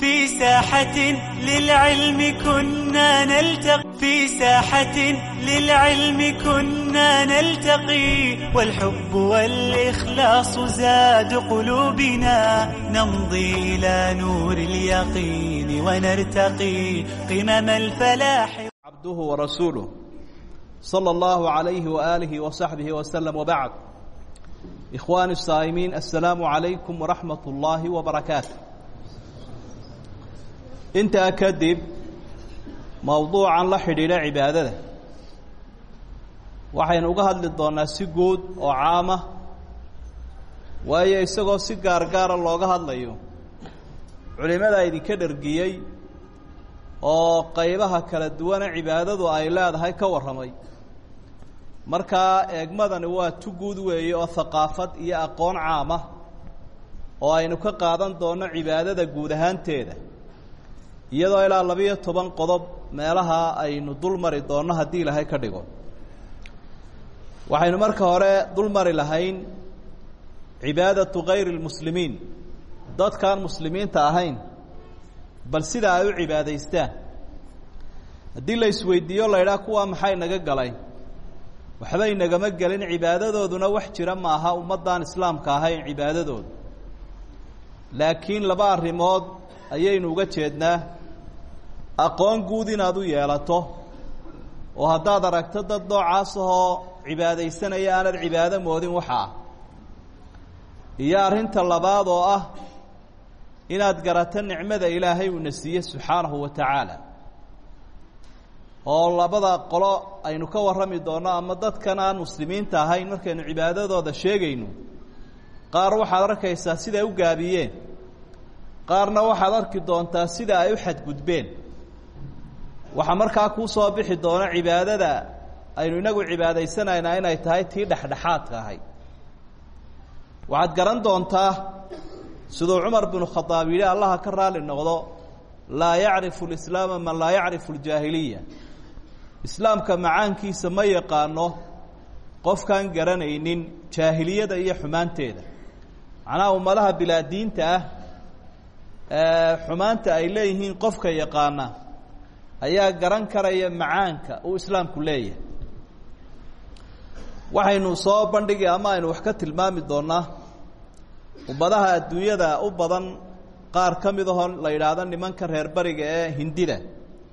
في ساحة للعلم كنا نلتقي في ساحة للعلم كنا نلتقي والحب والإخلاص زاد قلوبنا نمضي إلى نور اليقين ونرتقي قمم الفلاح عبده ورسوله صلى الله عليه وآله وصحبه وسلم وبعد إخواني الصائمين السلام عليكم ورحمة الله وبركاته intaa kadib mowduucan la xidhiidha cibaadada. Waxaynu uga hadli doonnaa si guud oo caama waayo isagoo si gaargaara looga hadlayo culimada idinka dhergiyey oo qaybaha kala duwana cibaadadu ay leedahay ka warramay. Markaa eegmadani waa tu guud weeye oo haqaafad iyo aqoon caama oo aynu ka qaadan doonno cibaadada guud ahaanteeda iyadoo ilaa labiyo toban qodob meelaha aynu dul mari doonno haddii ilaahay ka dhigo. Waxaynu marka hore dul mari lahayn cibaadatu kayri lmuslimiin dadkaan muslimiinta ahayn bal sida ay u cibaadaystaan. Haddii la isweydiiyo la ydhaha kuwaa maxay naga galay? Waxbay nagama gelin cibaadadooduna wax jira ma aha ummaddaan islaamka ahayn cibaadadooda laakiin laba arrimood ayaynu uga jeednaa aqoon guud inaad u yeelato. Oo haddaad aragto dad noocaas ahoo cibaadaysanaya aanad cibaado moodin waxa ah. Iyo arrinta labaad oo ah inaad garato nicmada ilaahay uuna siiye subxaanahu wa tacaala. Oo labada qolo aynu ka warrami doonno ama dadkan aan muslimiinta ahayn markaynu cibaadadooda sheegayno qaar waxaad arkaysaa siday u gaabiyeen qaarna waxaad arki doontaa sida ay u xadgudbeen. Waxaa markaa kuu soo bixi doona cibaadada aynu inagu cibaadaysanaynaa inay tahay tii dhexdhexaadka ahayd waxaad garan doontaa siduu cumar binu khadaab yidhi allaha ka raali noqdo laa yacrifu lislaama man laa yacrifu ljaahiliya islaamka macaankiisa ma yaqaano qofkaan garanaynin jaahiliyada iyo xumaanteeda. Macnaha ummadaha bilaa diinta ah xumaanta ay leeyihiin qofka yaqaana ayaa garan karaya macaanka uu islaamku leeyahay. Waxaynu soo bandhigi ama aynu wax ka tilmaami doonaa ummadaha adduunyada u badan qaar ka mid ahoo la yidhaahdo nimanka reer bariga ee hindida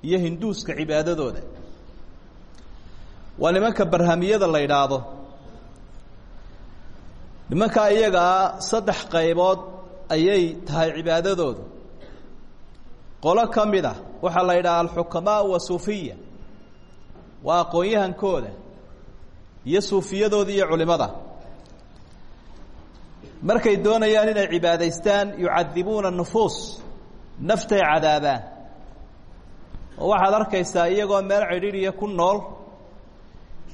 iyo hinduuska cibaadadooda. Waa nimanka barhamiyada la yidhaahdo. Nimankaa iyagaa saddex qaybood ayay tahay cibaadadoodu. Qolo ka mid a waxaa la yidhaha wa suufiya waa aqoon-yahankooda iyo suufiyadooda iyo culimada markay doonayaan inay cibaadaystaan yucadibuuna nufuus naftay cadaabaan. Oo waxaad arkaysaa iyagoo meel cidhiidhiya ku nool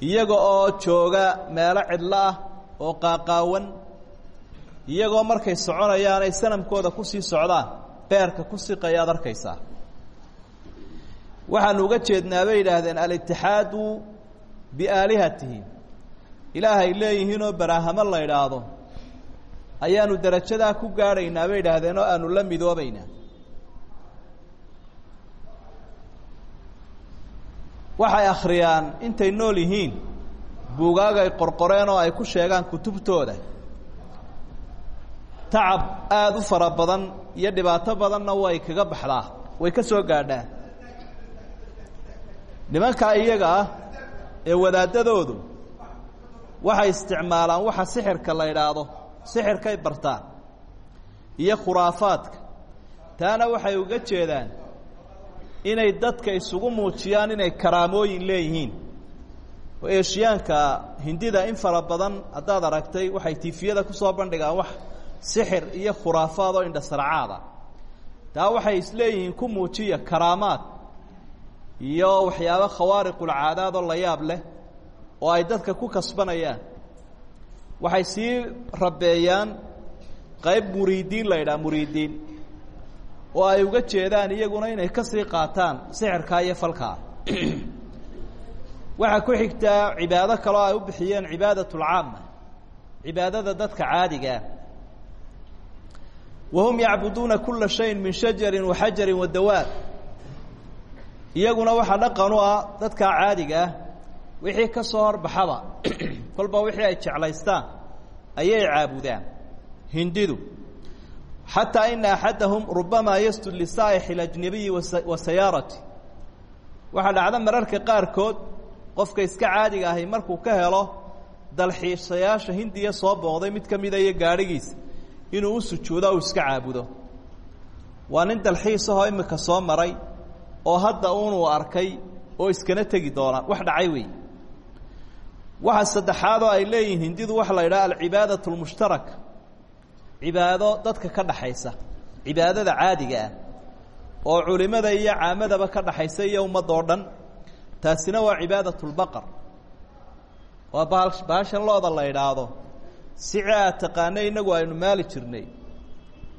iyaga oo jooga meelo cidlo ah oo qaaqaawan iyagoo markay soconayaan ay sanamkooda ku sii socdaan beerka ku siqaya ad arkaysaa. Waxaanu uga jeednaa bay yidhaahdeen alitixaadu biaalihatihim ilaahay leeyihiinoo baraahamo la idhaahdo ayaanu derajadaa ku gaadhaynaa bay yidhaahdeen oo aanu la midoobaynaa waxay akhriyaan intay nool yihiin buugaag ay qorqoreen oo ay ku sheegaan kutubtooda tacab aada u fara badan iyo dhibaato badanna way kaga baxdaa way ka soo gaadhaa. Nimankaa iyaga ah ee wadaadadoodu waxay isticmaalaan waxa sixirka la idhaahdo sixirkay bartaan iyo khuraafaadka. Taana waxay uga jeedaan inay dadka isugu muujiyaan inay karaamooyin leeyihiin. Oo eeshiyaanka hindida in fara badan haddaad aragtay waxay tiifiyada ku soo bandhigaan wax sixir iyo khuraafaad oo indhasarcaada taa waxay isleeyihiin ku muujiya karaamaad iyo waxyaabo khawaariqulcaadaad oo la leh oo ay dadka ku kasbanayaan. Waxay sii rabeeyaan qayb muriidiin la yidhaha muriidiin oo ay uga jeedaan iyaguna inay ka sii qaataan sixirkaa iyo falkaa waxaa ku xigtaa cibaado kaloo ay u bixiyeen cibaadat lcaama cibaadada dadka caadigaa wahum yacbuduuna kula shayin min shajarin wa xajarin wa dawaab iyaguna waxaa dhaqan u ah dadkaa caadiga ah wixii ka soo horbaxaba. kolba wixii ay jeclaystaan ayay caabudaan. Hindidu xataa ina axadahum rubamaa yastud lisaa'ixi اlajnabiyi wa sayaarati. Waxaa dhacda mararka qaarkood qofka iska caadiga ahi markuu ka helo dalxiisayaasha hindiya soo booqday mid ka mida iyo gaadhigiisa inuu u sujuudo u iska caabudo. Waa nin dalxiisahoo imika soo maray oo hadda uunuu arkay oo iskana tegi doona. Wax dhacay weey. Waxa saddexaad ay leeyihiin hindidu waxa la yidhaha alcibaadat lmushtaraka cibaado dadka ka dhaxaysa. Cibaadada caadiga ah. Oo culimada iyo caamadaba ka dhaxaysa iyo ummadda oo dhan. Taasina waa cibaadat lbaqar waa bahashan looda la idhaahdo sici taqaana inagu aynu maali jirnay.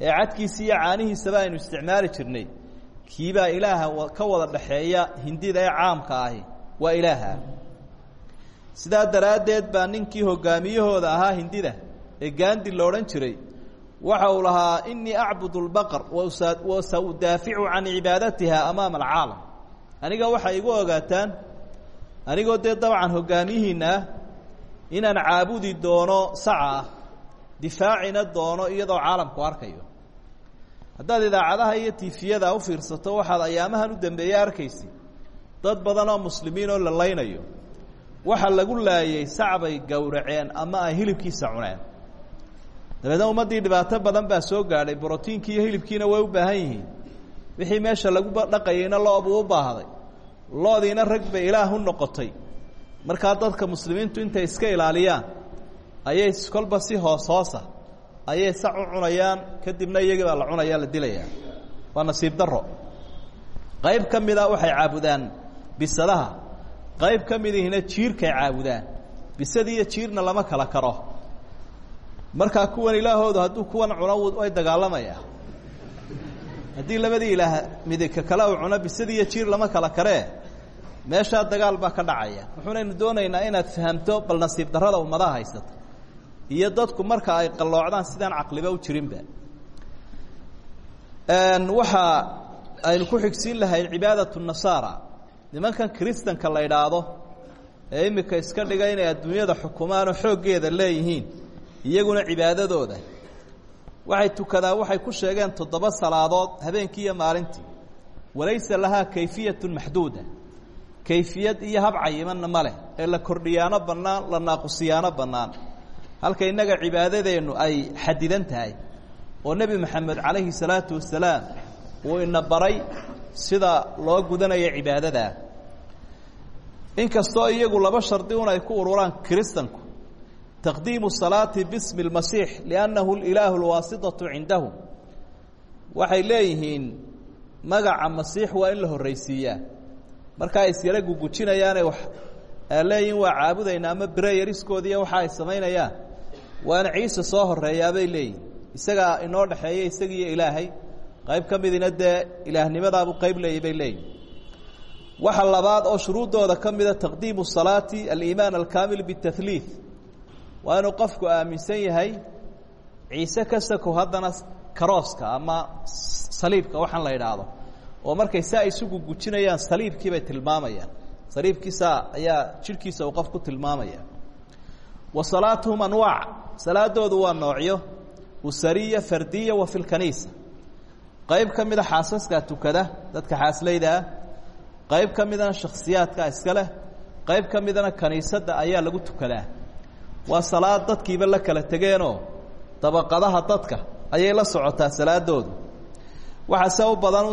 Ee cadkiisa iyo caanihiisaba aynu isticmaali jirnay. Kiibaa ilaaha ka wada dhaxeeya hindida ee caamka ahi waa ilaaha. Sidaa daraaddeed baa ninkii hogaamiyahooda ahaa hindida ee gaandi la odhan jiray waxa uu lahaa inii acbudu lbaqar wa sa udaaficu can cibaadatiha amaama alcaalam aniga waxay igu ogaataan anigoo dee dabcan hogaamiyihiina ah inaan caabudi doono saca ah difaacina doono iyadoo caalamku arkayo. Haddaad idaacadaha iyo tifiyada u fiirsato waxaad ayaamahan u dambeeye arkaysa dad badan oo muslimiin oo la laynayo waxa lagu laayay sacbay gowraceen ama ay hilibkiisa cuneen. Dabeedna ummaddii dhibaato badan baa soo gaadhay brotiinkii iyo hilibkiina way u baahan yihiin. Wixii meesha lagu dhaqayeyna loobuu u baahday. Loodiina rag bay ilaah u noqotay markaa dadka muslimiintu intay iska ilaaliyaan ayay kolba si hoos hoosa ayay sac u cunayaan kadibna iyagii baa la cunaya la dilayaa waa nasiib daro qayb ka waxay caabudaan bisadaha. Qayb ka midihina jiirkay caabudaan. Bisadi iyo jiirna lama kala karo. Markaa kuwan ilaahoodu hadduu kuwan cuno way dagaalamayaa haddii labadii ilaah midika kale uu cuno bisadi iyo jiir lama kala karee meeshaa dagaal baa ka dhacaya. Wuxuunaynu doonaynaa inaad fahamto bal nasiib darrada ummadaha haysata iyo dadku marka ay qalloocdaan sidaan caqliba u jirinba. Waxa aynu ku xigsiin lahayn cibaadatu nasaara. Nimankan kristanka la idhaahdo ee imika iska dhiga inay adduunyada xukumaanoo xooggeeda leeyihiin iyaguna cibaadadooda. Waxay tukadaan waxay ku sheegeen toddoba salaadood habeenkii iyo maalintii. Walaysa lahaa kayfiyatu maxduuda kayfiyad iyo hab cayimanna ma leh. Ee la kordhiyaano bannaan la naaqusiyaano bannaan. Halka innaga cibaadadeennu ay xadidan tahay oo nebi moxamed calayhi salaatu wasalaam uu ina baray sida loo gudanayo cibaadadaa inkastoo iyagu laba shardi un ay ku ururaan kiristanku taqdiimu salaati bismi اlmasiix liannahu ilaahu lwaasitatu cindahum waxay leeyihiin magaca masiix waa in la horraysiiyaa markaa isyara gugujinayaanay wax leeyihiin waa caabudayna ama breyariskoodiiyo waxa ay samaynayaan. Waa in ciise soo horeeyaabay leeyihiin isagaa inoo dhexeeya isagiiyo ilaahay. Qayb ka midina dee ilaahnimadaabuu qayb leeyay bay waxa labaad oo shuruuddooda ka mida taqdiimu salaati aliimaan alkaamil bitahliid waa inuu qofku aaminsan yahay ciise ka sako haddana karooska ama saliibka waxaan la idhaahdo oo markay saa isugu gujinayaan saliibkii bay tilmaamayaan. Saliibkiisa ayaa jidhkiisa uu qof ku tilmaamaya. Wa salaatuhum anwaac. Salaadoodu waa noocyo. Usariya fardiya wa fi lkaniisa qayb ka mida xaasaskaa tukada dadka xaaslaydaa qayb ka midana shakhsiyaadkaa iska qayb ka midana ayaa lagu tukadaa. Waa salaad dadkiiba la kala tegeenoo dabaqadaha dadka ayay la socotaa salaadoodu waxaase u badan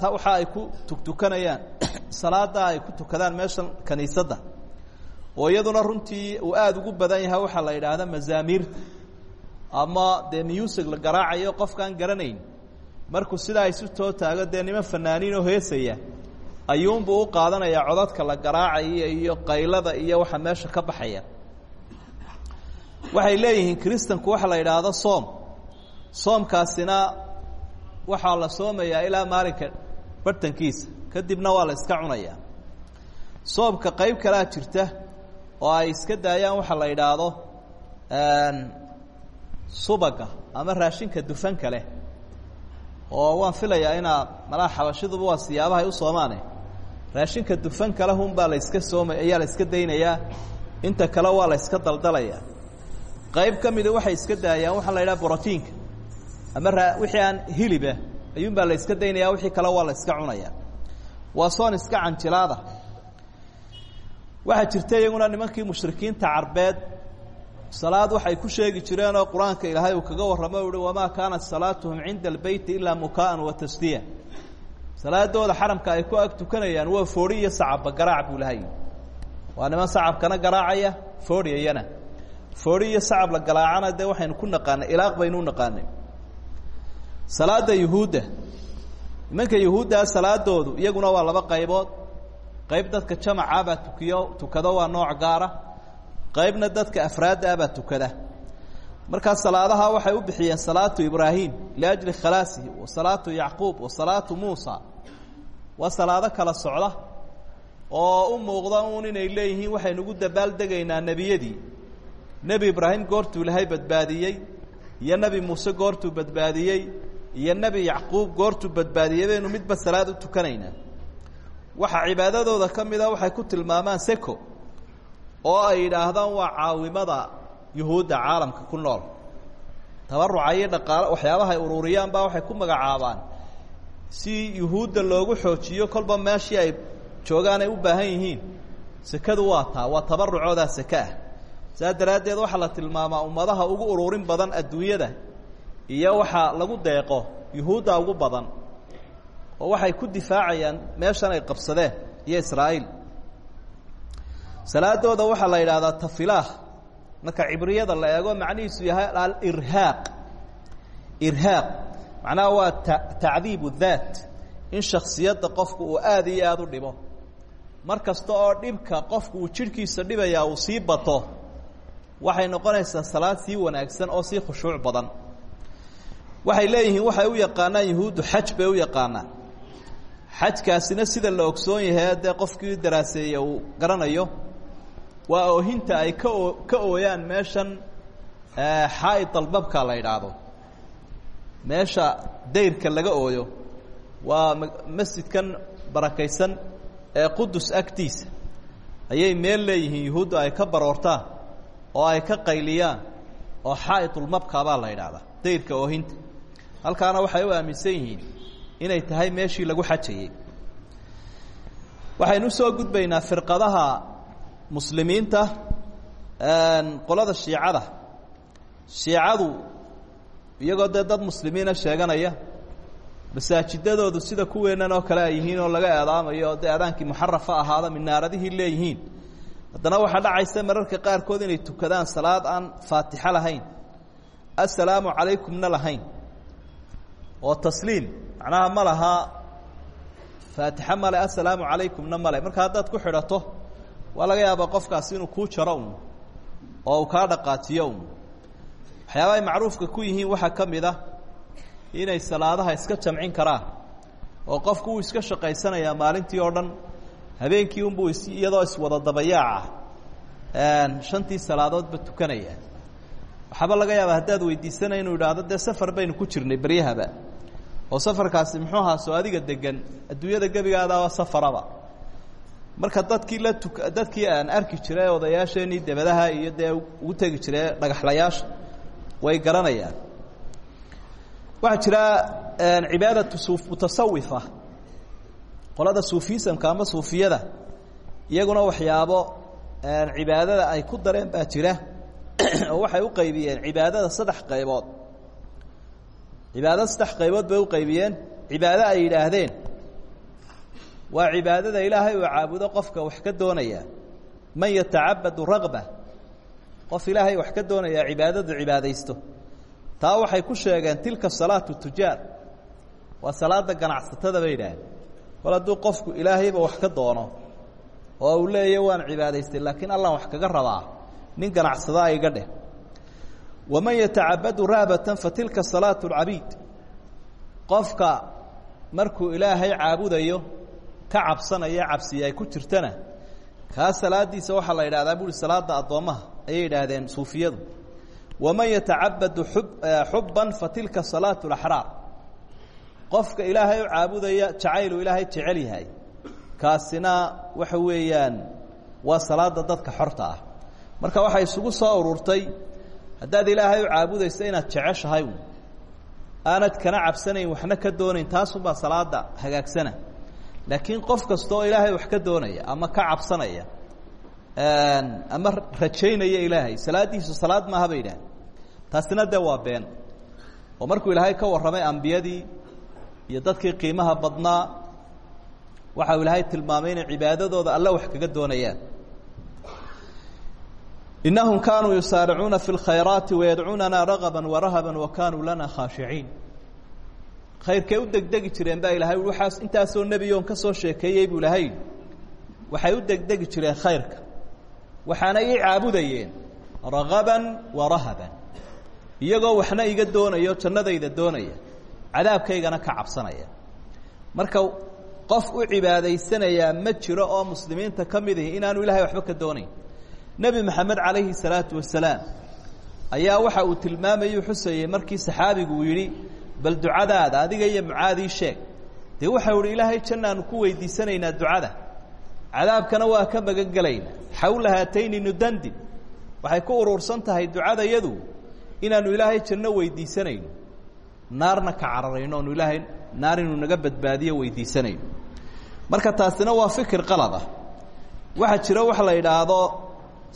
ta waxa ay ku tugtukanayaan. Salaaddaa ay ku tukadaan meeshan kaniisadda oo iyaduna runtii uu aada ugu badan yahay waxaa la yidhaahda mazaamiirta ama dee music la garaacayo qofkaan garanayn. Markuu sidaa isu too taago dee niman fanaaniinoo heesaya. Ayuunbuu u qaadanayaa codadka la garaacaya iyo qaylada iyo waxa meesha ka baxaya. Waxay leeyihiin kristanku waxa la yidhaahdo soom. Soomkaasina waxaa la soomayaa ilaa maalinka bartankiisa. Kadibna waa la iska cunayaa. Soomka qayb kalaa jirta oo ay iska daayaan waxa la yidhaahdo subaga ama raashinka dufanka leh. Oo waan filayaa inaa malaha xabashiduba waa siyaabaha u soomaane. Raashinka dufanka leh unbaa la yska sooma ayaa la iska daynayaa inta kale waa la yska daldalayaa qayb ka mida waxay iska daayaan waxaa la yidhaha brotiinka ama raa wixii aan hiliba ayuunbaa la yska daynaya wixii kale waa la yska cunaya waa soon iska canjilaada. Waxaa jirta iyaguna nimankii mushrikiinta carbeed. Salaad waxay ku sheegi jireenoo qur'aanka ilaahay uu kaga warramo uhi wamaa kaanat salaatuhum cinda albeyti ilaa mukaa'an wa tasdiya. Salaadooda xaramka ay ku ag waa foori iyo sacabba garaac buu lahay. Waa niman sacabkana garaacaya fooriyayana foori iyo sacab la garaacana dee waxaynu ku naqaanay ilaaq baynu naqaanay salaada yuhuudda. Nimanka yuhuuddaa salaadoodu iyaguna waa laba qaybood. Qayb dadka jamacaabaa tukiyo tukado waa nooc gaara. Qaybna dadka afraadda abaa tukada. Markaa salaadaha waxay u bixiyeen salaatu ibraahim liajli khalaasihi wa salaatu yacquub wa salaatu muusa. Waa salaado kala socda oo u muuqda uun inay leeyihiin waxaynugu dabaaldegaynaa nebiyadii. Nebi ibraahim goortuu ilaahay badbaadiyey iyo nebi muuse goortuu badbaadiyey iyo nebi yacquub goortuu badbaadiyey baynu midba salaad u tukanaynaa waxaa cibaadadooda ka mida waxay ku tilmaamaan seko oo ay yidhaahdaan waa caawimada yuhuudda caalamka ku nool. Tabaruca iyo dhaqaalo waxyaabaha ay ururiyaan baa waxay ku magacaabaan si yuhuudda loogu xoojiyo kolba meeshii ay joogaan ay u baahan yihiin sekadu waa taa waa tabarucoodaa seke ah. Saas daraaddeed waxaa la tilmaamaa ummadaha ugu ururin badan adduunyada iyo waxaa lagu deeqo yuhuudda ugu badan oo waxay ku difaacayaan meeshan ay qabsadeen iyo israa'iil. Salaadooda waxaa la yidhaahdaa tafilaah marka cibriyada la eego macnihiisu yahay alirhaaq irhaaq. Macnaha waa ta tacdiibu daat in shaksiyadda qofku uu aada iyo aada u dhibo. Mar oo dhibka qofku uu jidhkiisa dhibayaa uu sii bato waxay noqonaysaa salaad sii wanaagsan oo sii khushuuc badan waxay leeyihiin waxay u yaqaanaan yuhuuddu xaj bay u yaqaanaan. Xajkaasina sida la ogsoon yahay dee qofkii daraaseeye uu garanayo waa oohinta ay ka ka ooyaan meeshan xaa'id albabka la yidhaahdo. Meesha dayrka laga ooyo waa masjidkan barakaysan ee qudus agtiisa. Ayay meel leeyihiin yuhuuddu ay ka baroortaan oo ay ka qayliyaan oo xaa'idulmabka baa la yidhaahdaa dayrka oohinta halkaana waxay u aaminsan yihiin inay tahay meeshii lagu xajayey waxaynu u soo gudbaynaa firqadaha muslimiinta qolada shiicada. Shiicadu iyagoo dad muslimiina sheeganaya masaajidadoodu sida kuweennan oo kale ay oo laga eedaamayo oo dee ahaada minaaradihii leeyihiin. Haddana waxaa dhacaysa mararka qaarkood inay tukadaan salaad aan faatixo lahayn assalaamu calaykumna lahayn oo tasliim macnaha ma laha. Faatixo male assalaamu calaykumna male marka haddaad ku xidhato waa laga yaabaa qofkaasi inuu kuu jaro oo uu kaa dhaqaajiyo un macruufka ku yihiin waxaa ka ah inay salaadaha iska jamcin karaan oo qofku uu iska shaqaysanayaa maalintii oo dhan. Habeenkii unbuu iyadoo iswada dabayaaca. Shantii salaadoodba tukanaya. Waxaaba laga yaabaa haddaad weydiisanay inuu idhaahdo dee safar baynu ku jirnay beryahaba oo safarkaasi muxuu ahaa soo adiga degan adduunyada gebigaadaaba safaraba. Marka dadkii la tuk dadkii aan arki jiray odayaasheenii debadaha iyo dee ugu tegi jiray dhagaxlayaasha way garanayaan. Waxaa jira cibaadatu su mutasawifa qolada suufisamka ama suufiyada iyaguna waxyaabo cibaadada ay ku dareen baa jira. Oo waxay u qaybiyeen cibaadada saddex qaybood cibaadada saddex qaybood bay u qaybiyeen. Cibaado ay yidhaahdeen. Waa cibaadada ilaahay uu caabudo qofka wax ka doonaya. Man yatacabadu ragba. Qof ilaahay wax ka doonaya cibaadadu cibaadaysto. Taa waxay ku sheegeen tilka salaatu tujaar. Waa salaada ganacsatada bay yidhaaheen kol hadduu qofku ilaahayba wax ka doono oo uu leeya waan cibaadaystay laakiin allaan wax kaga rabaa nin ganacsadaa iga dheh waman yatacabadu rahbatan fa tilka salaatu lcabiid qofka markuu ilaahay caabudayo ka cabsanaya cabsiya ay ku jirtana kaa salaadiisa waxaa la yidhahdaa buuri salaada addoommaha ayay yidhaahdeen suufiyadu waman yatacabadu xub xubban fatilka salaatu اlaxraar qofka ilaahay u caabudaya jacaylu ilaahay jecel yahay kaasina waxa weeyaan waa salaada dadka xorta ah marka waxay isugu soo ururtay haddaad ilaahay u caabudayso inaad jeceshahay aanad kana cabsanayn waxna ka doonayn taasunbaa salaada hagaagsana. Laakiin qof kasta oo ilaahay wax ka doonaya ama ka cabsanaya ama rajaynaya ilaahay salaaddiisu salaad maaha bay idhaah taasina dee waa been. Oo markuu ilaahay ka warramay ambiyadii iyo dadkii qiimaha badnaa waxa uu ilaahay tilmaamay inay cibaadadooda alle wax kaga doonayaan inahum kaanuu yusaaricuuna fi اlkhayraati wayadcuunana ragaba warahaba wakanuu lana khaashiciin khayrkay u degdegi jireen baa ilahay waaas intaasoo nebiyoon ka soo sheekeeyey buu ilahay waxay u degdegi jireen khayrka waxaana ii caabudayeen ragaban wa rahaban iyagoo waxna iga doonayo jannadayda doonaya cadaabkaygana ka cabsanaya marka qof u cibaadaysanayaa ma jiro oo muslimiinta ka mid inaanu ilahay waxba ka doonayn nebi maxamed calayhi salaatu wasalaam ayaa waxa uu tilmaamayuu xusayey markii saxaabigu uu bal ducadaada adiga iyo mucaadii sheeg. Dee waxau ihi ilaahay jannaanu ku weydiisanaynaa ducada. Cadaabkana waa ka magan gelayna xawla haatayni nudandin waxay ku urursan tahay ducadayadu inaanu ilaahay janno weydiisanayno. Naarna ka cararayno oonu ilaahay naar inuu naga badbaadiyo weydiisanayno. Marka taasina waa fikir qalad ah. Waxaa jiro waxa la idhaahdo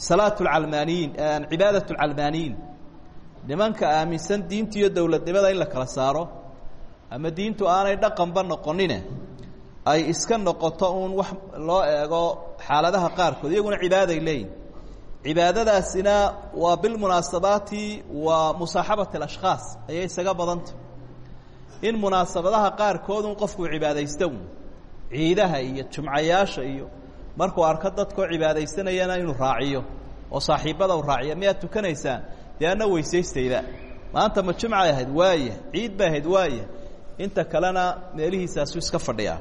salaat lcalmaaniyiin cibaadat lcalmaaniyiin nimanka aaminsan diinta iyo dowladnimada in la kala saaro ama diintu aanay dhaqanba noqonine ay iska noqoto uun wax loo eego xaaladaha qaarkood iyaguna cibaaday leeyihiin cibaadadaasina waa bilmunaasabaati wa musaaxabat alashkhaas ayay isaga badanta in munaasabadaha qaarkood un qofkuu cibaadaysta un ciidaha iyo jumcayaasha iyo markuu arko dadkoo cibaadaysanayana inuu raaciyo oo saaxiibbada u raaciya miyaad tukanaysaan? Dee anna weysaystayda. Maanta ma jumcay ahayd? Waaya ciid bay ahayd? Waaya inta kalena meelihiisaasu iska fadhiyaa.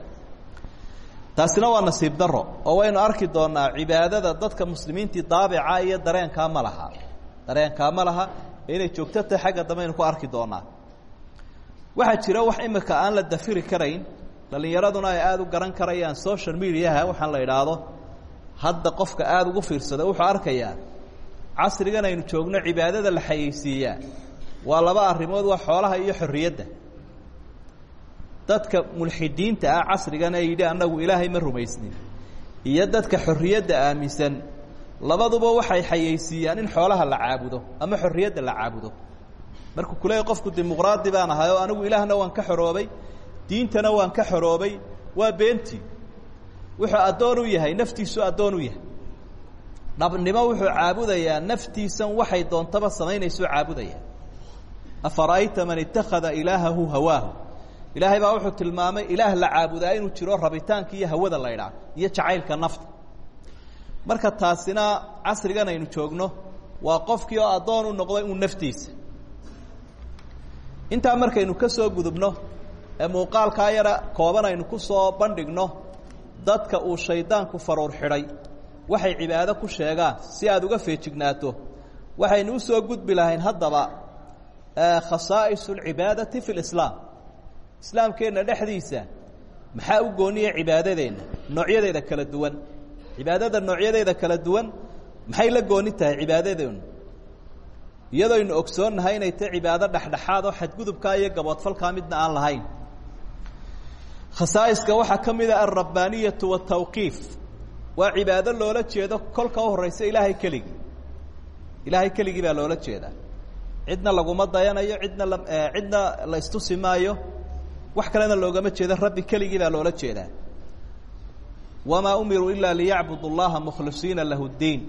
Taasina waa nasiib daro oo waynu arki doonaa cibaadada dadka muslimiintii daabica iyo dareenkaa ma laha. Dareenkaa ma laha inay joogto tahay xagga dambe aynu ku arki doonaa waxaa jira wax imika aan la dafiri karayn dhalinyaraduna ay aada u garan karayaan social mediaha waxaan la idhaahdo hadda qofka aada ugu fiirsada wuxuu arkayaa casrigan aynu joogno cibaadada la xayeysiiyaa. Waa laba arrimood waa xoolaha iyo xorriyadda. Dadka mulxidiinta ah casrigan ee yidhi annagu ilaahay ma rumaysnin. Iyo dadka xorriyadda aaminsan labaduba waxay xayeysiiyaan in xoolaha la caabudo ama xorriyadda la caabudo. Markuu kuleeya qofku dimuqraadi baan ahay anigu ilaahna waan ka xoroobay diintana waan ka xoroobay waa beentii wuxuu addoon u yahay naftiisu addoon u yahay. Dhabnimo wuxuu caabudayaa naftiisan waxay doontaba samaynaysuu caabudaya afara'ayta man ittakhada ilaahahu hawaahu. Ilaahay baa wuxuu tilmaamay ilaah la caabudaa inuu jiro rabitaanka iyo hawada la ydhaah iyo jacaylka nafta. Marka taasina casrigan aynu joogno waa qofkii oo addoon u noqday uu naftiisa. Intaa markaynu ka soo gudubno ee muuqaalkaa yara kooban aynu ku soo bandhigno dadka uu shaydaanku faruur xidhay. Waxay cibaado ku sheegaan si aada uga feejignaato. Waxaynu u soo gudbi lahayn haddaba khasaa'is اlcibaadati fi اlislaam islaamkeenna dhexdiisa maxaa u gooniya cibaadadeenna noocyadeeda kala duwan? Cibaadada noocyadeeda kala duwan maxay la gooni tahay cibaadadeenu? Iyadooynu ogsoonnahay inay tahay cibaado dhexdhexaad oo xadgudubkaa iyo gaboodfalkaa midna aan lahayn khasaa'iska waxaa ka mid a alrabbaaniyatu waatawqiif waa cibaado loola jeedo kolka u horraysa ilaahay keligii. Ilaahay keligii baa loola jeedaa. Cidna laguma dayanayo cidna la cidna la istusi maayo wax kalena loogama jeedo rabbi keligii baa loola jeedaa. Wamaa umiruu ilaa liyacbudu اllaha mukhlisiina lahu اddiin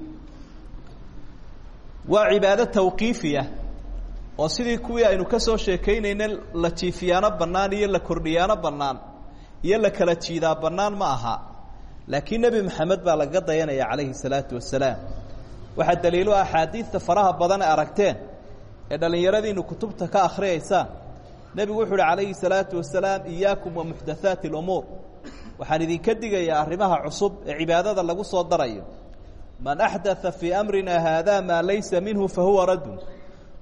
waa cibaado tawqiifiya oo sidii kuwii aynu ka soo sheekaynayna la jiifiyaano iyo la kordhiyaano bannaan iyo la kala jiidaa bannaan ma aha. Laakiin nebi maxamed baa lagaga dayanaya calayhi salaatu wasalaam waxaa daliilu axaadiidta faraha badan ee aragteen ee dhallinyaradiinu kutubta ka akhriyaysaan. Nebigu wuxu uhi calayhi salaatu wasalaam iyaakum wa muxdathaati اlumuur waxaan idinka digayaa arrimaha cusub ee cibaadada lagu soo darayo. Man axdaa fii amrina haada maa laysa minhu fahuwa raddun.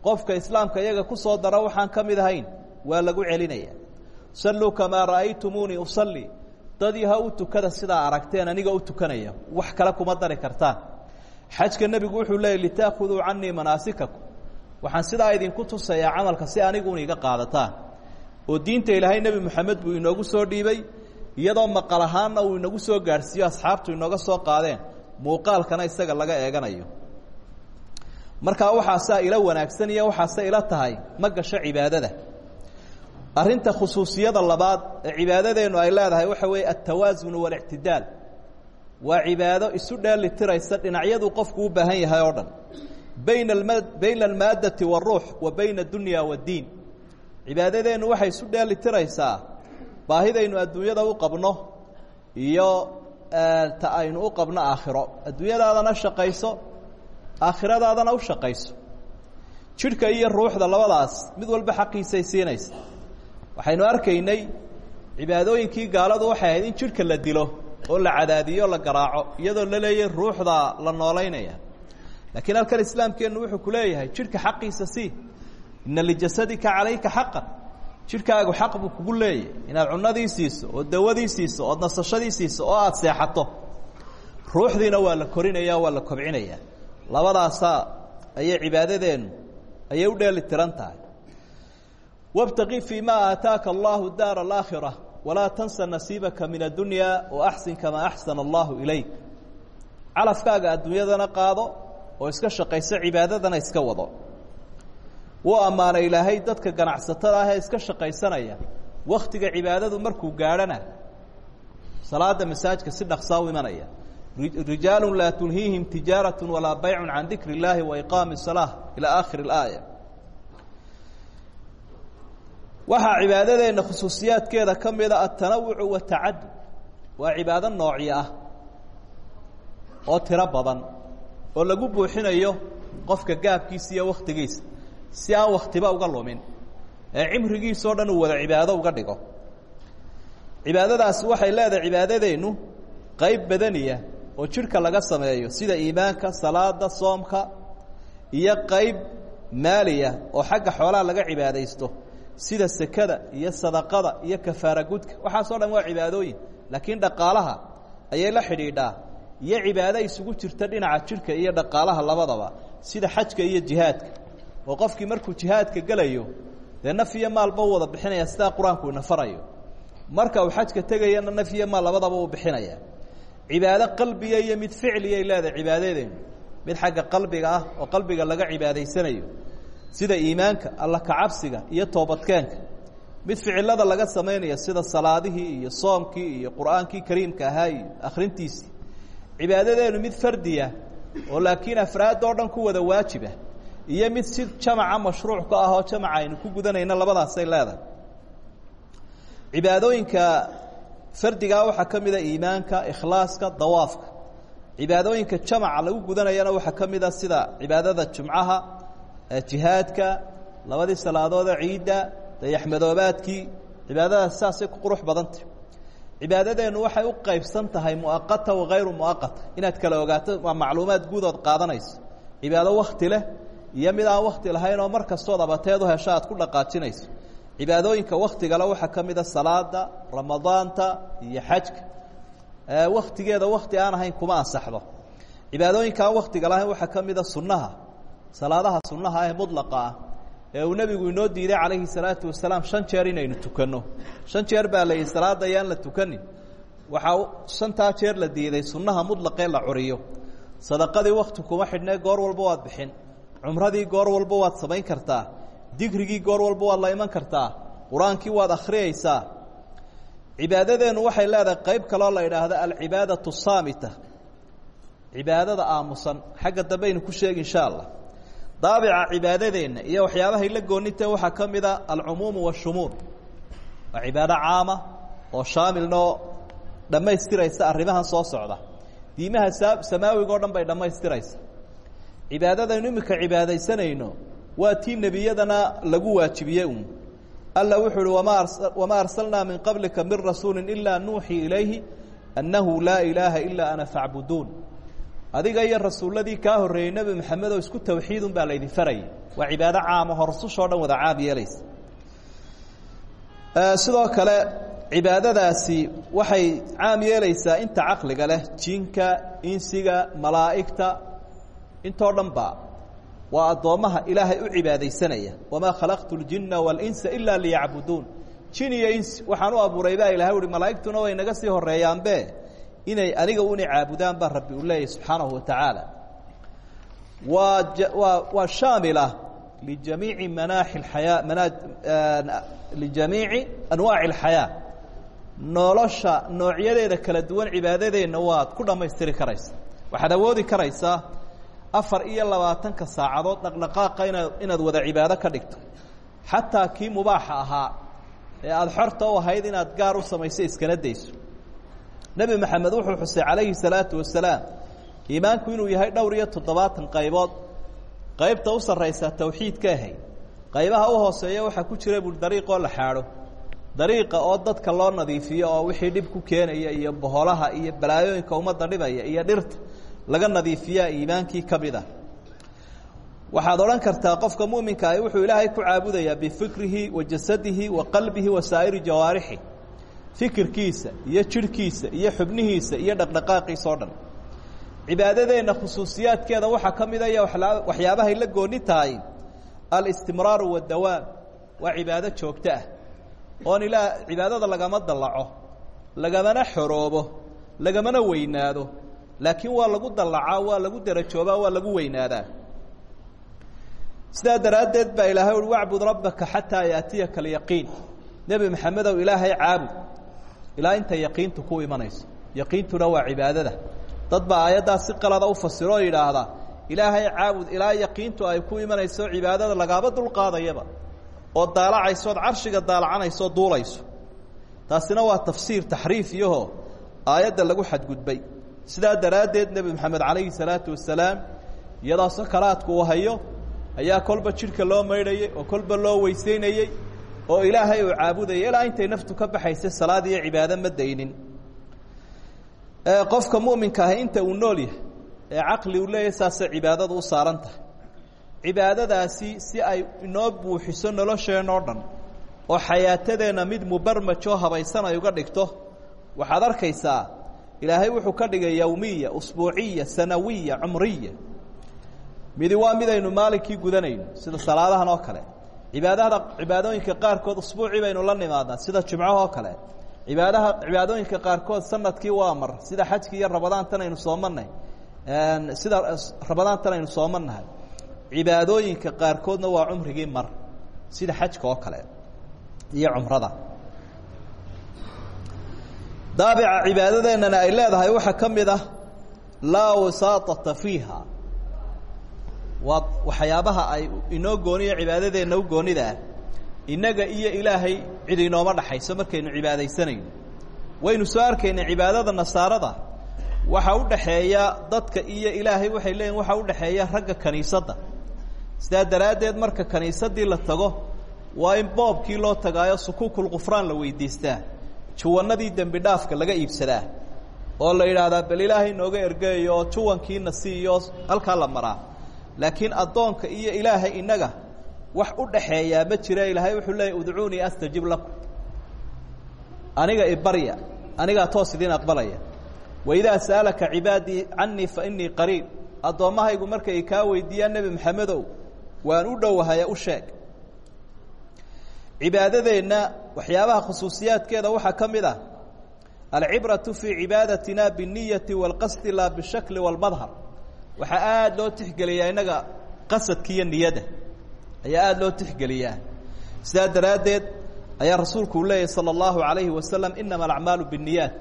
Qofka islaamka iyaga ku soo dara waxaan ka mid ahayn waa lagu celinaya salluu kamaa ra'aytumuunii usalli. Dadii ha u tukada sidaa aragteen aniga u tukanaya. Wax kale kuma dari kartaan. Xajka nebigu wuxuu leeyay litaakhuduu canii manaasikakum. Waxaan sidaa idinku tusayaa camalka si aniguuna iga qaadataan. Oo diinta ilaahay nebi moxamed buu inoogu soo dhiibay iyadoo maqal ahaanna uu inagu soo gaadhsiiyo asxaabtu inooga soo qaadeen. Muuqaalkana isaga laga eeganayo. Markaa waxaasaa ila wanaagsan iyo waxaase ila tahay. Ma gasho cibaadada arrinta khusuusiyada labaad ee cibaadadeennu ay leedahay waxa weeye altawaasun waاlictidaal waa cibaado isu dheelitiraysa dhinacyaduu qofku u baahan yahay oo dhan. Alma bayna almaaddati wاruux wa bayna adunya waaddiin cibaadadeennu waxay isu dheelitiraysaa baahidaynu adduunyada u qabno iyo ta aynu u qabno aakhiro. Adduunyadaadana shaqayso aakhiradaadana u shaqayso. Jidhka iyo ruuxda labadaas mid walba xaqiisay siinaysa waxaynu arkaynay cibaadooyinkii gaaladu waxay ahayd in jidhka la dilo oo la cadaadiyo la garaaco iyadoo la leeyahy ruuxda la noolaynaya laakiin halkan islaamkeennu wuxuu ku leeyahay jidhka xaqiisa sii ina lijasadika calayka xaqan. Jidhkaagu xaq buu kugu leeyahy inaad cunadii siiso oo dawadii siiso ood nasashadii siiso oo aada seexato. Ruuxdiina waa la korinaya waa la kobcinaya labadaasaa ayay cibaadadeennu ayay u dheeli tiran tahay wاbtaqi fii ma aataaka allahu daara alaakhira walaa tansa nasiibaka min addunya waaxsin kamaa axsana allahu ilayk calafkaaga adduunyadana qaado oo iska shaqayso cibaadadana iska wado wuu ammaanay ilaahay dadka ganacsatada ah ee iska shaqaysanaya waktiga cibaadadu markuu gaadhana salaada masaajka si dhaqsaa u imanaya rijaalu laa tulhiihim tijaaraة walaa baycu can dikri اllaahi waiqaami الsalaaة ilى aakhiri اlaaya waxaa cibaadadeenna khusuusiyaadkeeda ka mida aلtanawucu watacadud waa cibaado noocyo ah oo tiro badan oo lagu buuxinayo qofka gaabkiisa iyo waktigiisa si aan waktiba uga lumin. Ee cimrigiisao dhan uu wada cibaado uga dhigo. Cibaadadaasi waxay leedahay cibaadadeennu qayb badaniya oo jidhka laga sameeyo sida iimaanka salaada soomka iyo qayb maaliya oo xagga xoolaha laga cibaadaysto sida sekada iyo sadaqada iyo kafaara gudka. Waxaasoo dhan waa cibaadooyin. Laakiin dhaqaalaha ayay la xidhiidhaa. Iyo cibaado isugu jirta dhinaca jidhka iyo dhaqaalaha labadaba sida xajka iyo jihaadka. Oo qofkii markuu jihaadka gelayo dee naf iyo maalba u wada bixinaya sidaa qur'aanku ina farayo. Marka uu xajka tegayana naf iyo maal labadaba uu bixinaya cibaado qalbiga iyo mid ficliyay leedahay cibaadadeenu mid xagga qalbiga ah oo qalbiga laga cibaadaysanayo sida iimaanka alla kacabsiga iyo toobadkeenka. Mid ficilada laga samaynayo sida salaadihii iyo soomkii iyo qur'aankii kariimka ahaa iyo akhrintiisii mid fardiya oo laakiin afraad oo dhan ku wada waajiba iyo mid si jamaca mashruuc ka ah oo jamaca aynu ku gudanayna labadaasay leedahay. Cibaadooyinka fardigaa waxaa ka mida iimaanka ikhlaaska dawaafka. Cibaadooyinka jamaca lagu gudanayana waxaa ka sida cibaadada jumcaha jihaadka labadii salaadoodee ciidda dayaxmadoobaadkii cibaadadaas saasay ku qurux badantah cibaadadeennu waxay u qaybsan tahay muaqata wagayru muaqata inaad kala ogaato waa macluumaad guudood qaadanayso cibaado wakti leh iyo mid aan wakti lahayn oo mar kastood abateed u hesho aad ku dhaqaajinayso. Cibaadooyinka waktigale waxaa ka mida salaada ramadaanta iyo xajka. Waktigeeda wakti aan ahayn kuma ansaxdo. Cibaadooyinka aan waktiga lahayn waxaa ka mida sunnaha salaadaha sunnaha ah ee uu nebigu inoo diiday calayhi salaatu wasalaam shan jeer inaynu tukanno. Shan jeer baa la ayaan la tukanin waxaa shantaa jeer la diiday sunnaha mudlaqee la curiyo. Sadaqadii wakti kuma xidhnee goor walba waad bixin. Cumradii goor walba waad samayn kartaa. Digrigii goor walba waad la iman kartaa. Qur'aankii waad akhriyeysaa cibaadadeennu waxay leedahay qayb kaloo la idhaahdo alcibaadatu saamita. Cibaadada aamusan. Xagga dambaynu ku sheegi insha allah daabica cibaadadeenna iyo waxyaabahay la gooninte waxaa ka mida alcumuumu washumuul waa cibaado caama oo shaamilnoo dhammaystiraysa arrimahan soo socda. Diimaha samaawiga o dhan bay dhammaystiraysa. Cibaadadaynu iminka cibaadaysanayno waa tii nebiyadana lagu waajibiyey un alla wuxuu uhi wama wamaa arsalnaa min qablika min rasuuli ilaa nuuxii ilayhi annahu laa ilaaha ilaa ana facbuduun adiga iyo rasuulladii kaa horreeyey nebi maxamed oo isku tawxiidun baa laydin farayay waa cibaado caamo horusushoo dhan wada caam yeelaysa sidoo kale cibaadadaasi waxay caam yeelaysaa inta caqliga leh jinka insiga malaa'igta intoo dhan ba waa addoommaha ilaahay u cibaadaysanaya. Wamaa khalaqtu اljinna wاlinsa ila liyacbuduun. Jin iyo insi waxaan u abuuray baa ilahay uhi malaa'igtuna way naga sii horeeyaanbe inay aniga una caabudaan baa rabbi u leeyahy subxaanahu wa tacaala. Waa waa waa shaamila lijamiici manaaxi اxayaa mana lijamiici anwaaci اlxayaa nolosha noocyadeeda kala duwan cibaadadeenna waad ku dhammaystiri karaysa waxaad awoodi karaysaa afar iyo labaatanka saacadood dhaqdhaqaaqa inaad inaad wada cibaado ka dhigto. Xataa kii mubaaxa ahaa ee aada xorta u ahayd inaad gaar u samayso iskana dayso nebi maxamed wuxuu xusay calayhi salaatu wasalaam iimaanku inuu yahay dhowr iyo toddobaatan qaybood. Qaybta u sarraysaa tawxiidka ahay. Qaybaha u hooseeya waxaa ku jira bul dariiqoo la xaadho. Dariiqa oo dadka loo nadiifiyo oo wixii dhib ku keenaya iyo boholaha iyo balaayooyinka ummadda dhibaya iyo dhirta laga nadiifiyaa iimaankii ka mid ah. Waxaad odhan kartaa qofka muminka ahi wuxuu ilaahay ku caabudayaa bifikrihi wa jasadihi wa qalbihi wa saa'iri jawaarixi fikirkiisa iyo jidhkiisa iyo xubnihiisa iyo dhaqdhaqaaqiisa oo dhan. Cibaadadeenna khusuusiyaadkeeda waxaa ka mid aya waxyaabahay la gooni tahay alistimraaru wadawaam waa cibaado joogto ah oon ilaa cibaadada lagama dallaco lagamana xoroobo lagamana weynaado laakiin waa lagu dallacaa waa lagu derajoobaa waa lagu weynaadaa. Sidaa daraaddeed baa ilaahay uhi wacbud rabbaka xataa yaatiyaka alyaqiin nebi maxamedow ilaahay caabud ilaa inta yaqiintu ku imanayso. Yaqiintuna waa cibaadada. Dad baa aayaddaas si qalada u fasiro oo ilaahay caabud ilaa yaqiintu ay ku imanayso cibaadada lagaaba dulqaadayaba oo daalacayso ood carshiga daalacanayso o duulayso. Taasina waa tafsiir taxriif iyaho aayadda lagu xadgudbay. Sidaa daraaddeed nebi moxamed calayhi salaatu wasalaam iyadoo sakaraadku uu hayo ayaa kolba jidhka loo maydhayey oo kolba loo weyseynayey oo ilaahay uu caabudayay ilaa intay naftu ka baxaysay salaad iyo cibaado ma daynin. Qofka muminka ahi inta uu nool yahay ee caqli uu leeyahay saasay cibaadadu u saaran tahay. Cibaadadaasi si ay inoo buuxiso nolosheenna o dhan oo xayaatadeenna mid mubarmajoo habaysan ay uga dhigto waxaad arkaysaa ilaahay wuxuu ka dhigay yowmiya usbuuciya sanawiya cumriya. Midi waa midaynu maalinkii gudanayno sida salaadahan oo kale cibaadada cibaadooyinka qaarkood usbuucii baynu la nimaadnaa sida jimcahoo kale. Cibaadaha cibaadooyinka qaarkood sannadkii waa mar sida xajki iyo rabadaantan aynu soomanay sida rabadaantan aynu soomannahay cibaadooyinka qaarkoodna waa cumrigii mar sida xajka oo kale iyo cumrada. Daabica cibaadadeennana ay leedahay waxaa ka mid ah laa wasaatata fiiha waa waxyaabaha ay inoo gooniya cibaadadeenna u goonida. Ah innaga iyo ilaahay cid inooma dhaxayso markaynu cibaadaysanayno waynu soo arkayna cibaadada nasaarada. Waxaa u dhaxeeya dadka iyo ilaahay waxay leeyihiin waxaa u dhaxeeya ragga kaniisadda. Sidaa daraaddeed marka kaniisaddii la tago waa in boobkii loo tagaayo sukuukulqufraan la weydiistaa. Juwannadii dembi dhaafka laga iibsadaa. Oo la yidhaahdaa bal ilaahay nooga ergeeyo oo juwankiina siiyo halkaa la maraa laakiin addoonka iyo ilaahay innaga wax u dhaxeeyaa ma jira ilaahay wuxuu leeyay udcuunii astajib lakum. Aniga ibarya anigaa toos idiin aqbalaya. Waidaa sa'alaka cibaadii canii fa inii qariib. Addoommahaygu markay kaa weydiiyaan nebi maxamedow waan u dhowahaya u sheeg. Cibaadadeenna waxyaabaha khusuusiyaadkeeda waxaa ka mid ah alcibratu fii cibaadatina binniyati wاlqasdi laa waxaa aada loo tixgeliyaa innaga qasadka iyo niyadda ayaa aada loo tixgeliyaa sidaa daraaddeed ayaa rasuulku u leeyahy salى اllahu عalayhi wasalam inama alacmaalu biالniyaat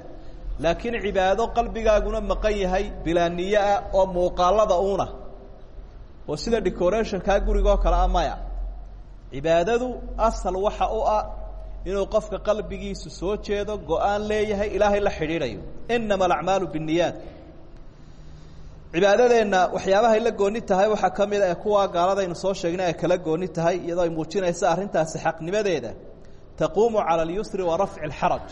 laakiin cibaado qalbigaaguna maqan yahay bilaa niyo ah oo muuqaalada uuna oo sida decorationkaa gurigoo kale a maya cibaadadu asal waxa u ah inuu qofka qalbigiisu soo jeedo go-aan leeyahay ilaahay la xidhiidhayo inama alacmaalu biالniyaat cibaadadeenna waxyaabahay la gooni tahay waxaa ka mid a ee kuwaa gaaladaynu soo sheegnay ay kala gooni tahay iyadoo ay muujinaysa arrintaasi xaqnimadeeda. Taquumu cala اlyusri wa rafci اlxaraj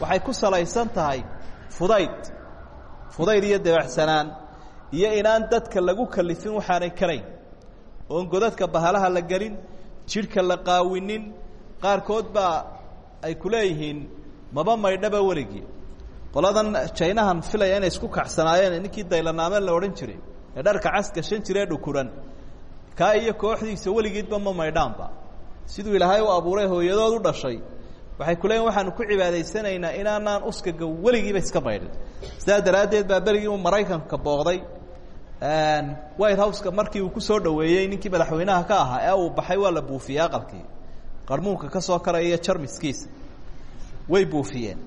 waxay ku salaysan tahay fudayd fudayd iyo dabacsanaan iyo inaan dadka lagu kalifin waxaanay karayn. Oon godadka bahalaha la gelin jidhka la qaawinin qaarkood baa ay ku leeyihiin maba maydhaba weligii qoladan jaynahan filaya inay isku kacsanaayeen ninkii daylanaame la odhan jiray. Ee dharka cas gashan jiree dhukuran kaa iyo kooxdiisa weligiidba ma maydhaanba. Siduu ilaahay u abuuray hooyadood u dhashay. Waxay ku leeyiin waxaanu ku cibaadaysanaynaa inaanaan uskaga weligiiba iska maydhin. Sidaa daraaddeed baa berigii uu maraykanka booqday. White houseka markii uu ku soo dhaweeyey ninkii madaxweynaha ka ahaa ee uu baxay waa la buufiyey aqalkii qarmuunka ka soo karaya iyo jarmiskiisa. Way buufiyeen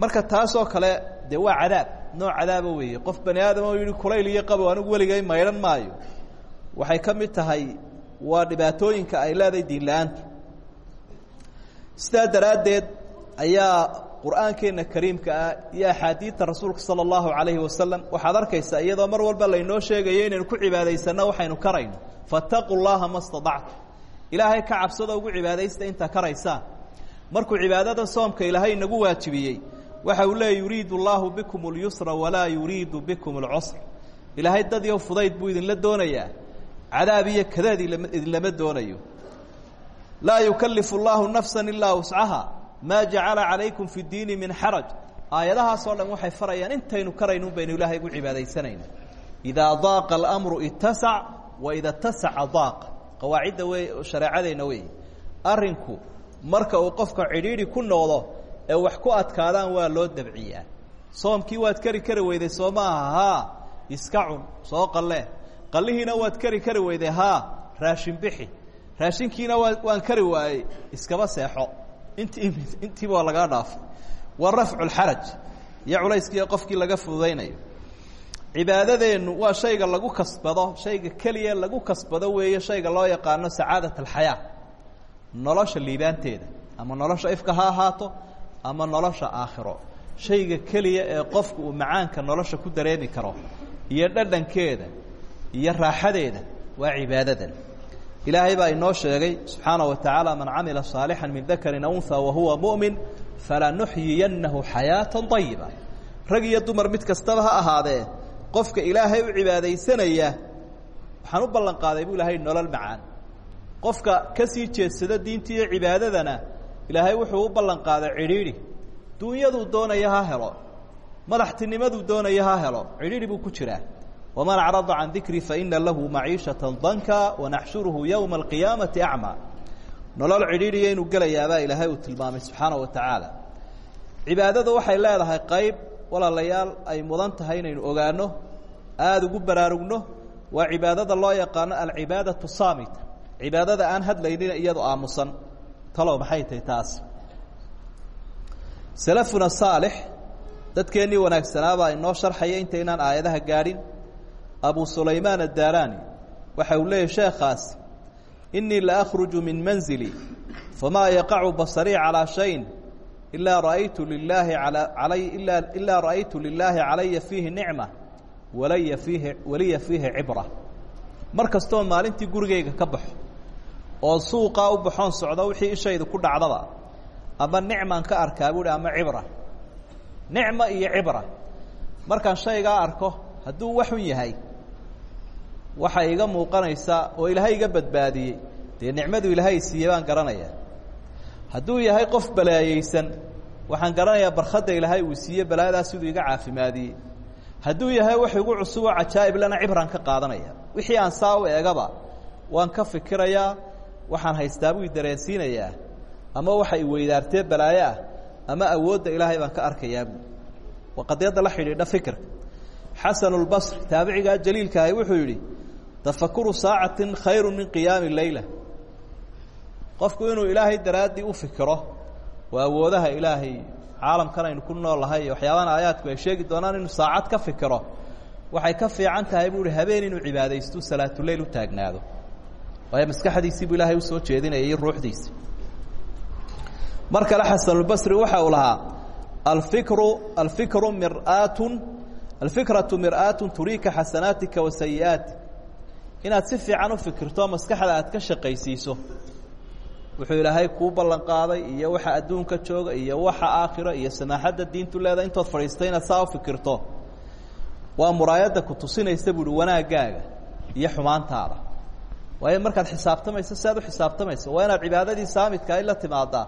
marka taasoo kale dee waa cadaab. Nooc cadaaba weeye. Qof bani aadam oo yihi kulayl iyo qabow anigu weligay maydhan maayo. Waxay ka mid tahay waa dhibaatooyinka ay leedahay diin la'aantu ayaa qur'aankeenna kariimka ah iyo axaadiidta rasuulka sala allahu calayhi wasalam waxaad arkaysaa iyadoo mar walba laynoo sheegayo inaynu ku cibaadaysanno waxaynu karayno. Faataquu llaha ma stadactu ilaahay ka cabsado ugu cibaadaysta intaa karaysaan. Markuu cibaadada soomka ilaahay inagu waajibiyey waxa uu leeya yuriidu allaahu bikum اlyusra walaa yuriidu bikum اlcusr ilaahay dad yow fudayd buu idinla doonayaa cadaab iyo kadaad idinlama doonayo laa yukalifu اllahu nafsa ilaa wuscaha maa jacala calaykum fi اdiini min xaraj aayadahaasoo dhan waxay farayaan intaynu karaynun baynu ilaahay ugu cibaadaysanayna idaa daaqa اlamru itasac waida tasaca daaq qawaacidda wey shareecadeenna wey arrinku marka uu qofka cidhiidhi ku noqdo ee wax ku adkaadaan waa loo dabciyaa. Soomkii waad kari kari weyday soo ma aha haa iska cun soo qalle qallihiina waad kari kari weyday haa raashin bixi. Raashinkiina waa waan kari waayey iskaba seexo. Intii intiiba waa lagaa dhaafay. Waa rafcu lxaraj iyo culayskiiyo qofkii laga fududaynayo. Cibaadadeennu waa shayga lagu kasbado shayga keliya lagu kasbado weeye shayga loo yaqaano sacaadat alxayaa nolosha liibaanteeda ama nolosha ifka ha ahaato ama nolosha aakhiro. Shayga keliya ee qofku uu macaanka nolosha ku dareemi karo iyo dhadhankeeda iyo raaxadeeda waa cibaadadan. Ilaahay baa inoo sheegay subxaana wa tacaala man camila saalixan min dakarin unha wahuwa mu'min falanuxyiyannahu xayaata ayiba rag iyo dumar mid kastaba ha ahaadee qofka ilaahay u cibaadaysanaya waxaan u ballan qaaday buu ilaahay nolol macaan. Qofka ka sii jeedsada diinta iyo cibaadadana ilaahay wuxuu u ballan qaaday cidhiidhi. Duunyaduu doonaya helo. Madaxtinimaduu doonaya helo. Cidhiidhi buu ku jiraa. Waman acrada can dikrii faina lahu maciishata danka wanaxshuruhu yowma alqiyaamati acmaa nolol cidhiidhiya inuu gelayaabaa ilaahay uu tilmaamay subxaana wa tacaala. Cibaadadu waxay leedahay qayb walaalayaal ay mudan tahay inaynu ogaano aada ugu baraarugno. Waa cibaadada loo yaqaano alcibaadatu saamita. Cibaadada aan hadlaynina iyado aamusan talow maxay tahay taas? Salafuna saalix dadkeennii wanaagsanaabaa inoo sharxaya intaynaan aayadaha gaadhin abu sulaymaan addaaraani waxa uu leeyahy sheekhaas inii la akhruju min manzili famaa yaqacu basarii calaa shayin ilaa ra'aytu lilaahi alay ilaa ilaa ra'aytu lilaahi calaya fiihi nicma walaya fiihi waliya fiihi cibra. Mar kastoo maalintii gurigayga ka baxo oo suuqaa u baxoon socdo wixii ishaydu ku dhacdaba ama nicmaan ka arkaa buuhi ama cibra. Nicma iyo cibra. Markaan shaygaa arko hadduu waxun yahay waxa iga muuqanaysa oo ilaahay iga badbaadiyey. Dee nicmadu ilaahay siiye baan garanayaa. Hadduu yahay qof balaayeysan waxaan garanayaa barkhadda ilaahay uu siiye balaayadaas siduu iga caafimaadiyey. Hadduu yahay wax igu cusub oo cajaa'ib-lana cibraan ka qaadanaya wixii aan saa u eegaba waan ka fikirayaa waxaan haystaa buu i dareensiinayaa ama waxa i weydaartee balaayo ah ama awoodda ilaahay baan ka arkayaa buu. Waa qadiyadda la xidhiidha fikirka. Xasanulbasri taabicigaa jaliilkaahi wuxuu yidhi tafakuru saacatin khayru min qiyaami leyla qofku inuu ilaahay daraaddii u fikiro waa awoodaha ilaahay caalamkan aynu ku nool nahay iyo waxyaabahan aayaadku ay sheegi doonaan inuu saacad ka fikiro waxay ka fiican tahay buu ihi habeen inuu cibaadaystu salaatuleyl u taagnaado waayo maskaxdiisii buu ilaahay u soo jeedinayay ruuxdiisi. Mar kale xasanulbasri waxa uu lahaa alfikru alfikru mir'aatun alfikratu mir'aatun turiika xasanaatika wa sayi'aati inaad si fiican u fikirto maskaxda aad ka shaqaysiiso wuxuu ilaahay kuu ballan qaaday iyo waxa adduunka jooga iyo waxa aakhiro iyo samaaxadda diintu leeda intood fadhiistay inaad saa fikirto. Waa muraayadda ku tusinaysa buuhi wanaaggaaga iyo xumaantaada waayo markaad xisaabtamayso si aad xisaabtamayso? Waa inaad cibaadadii saamidkaa la timaadaa?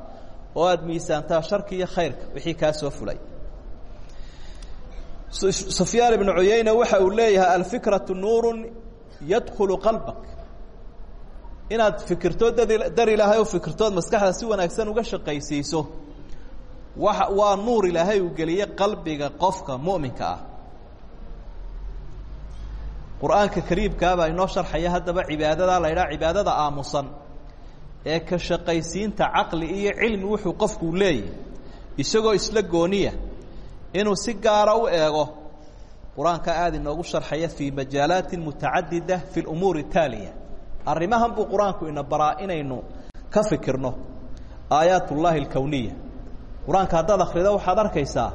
Oo aada miisaantaa sharki iyo khayrka wixii kaa soo fulay. Sufyaan ibnu cuyeyne waxa uu leeyahay alfikratu nuuru yadkulu qalbak. Inaad fikirtood dar ilaahay u fikirtood maskaxda si wanaagsan uga shaqaysiiso wa waa nuur ilaahay uu geliye qalbiga qofka mu'minka ah qur'aanka inoo sharxaya haddaba cibaadadaa la ydhaha cibaadada aamusan. Ee ka shaqaysiinta caqli iyo cilmi wuxuu qofku leeyahy isagoo isla gooniya inuu si gaara u eego qur'aanka aada inoogu sharxaya fii majaalaati mutacadida fi lumuuri taaliya. Arrimahan buu qur'aanku ina baraa inaynu ka fikirno aayaat ullaahi alkowniya qur'aanka haddaad akhrido waxaad arkaysaa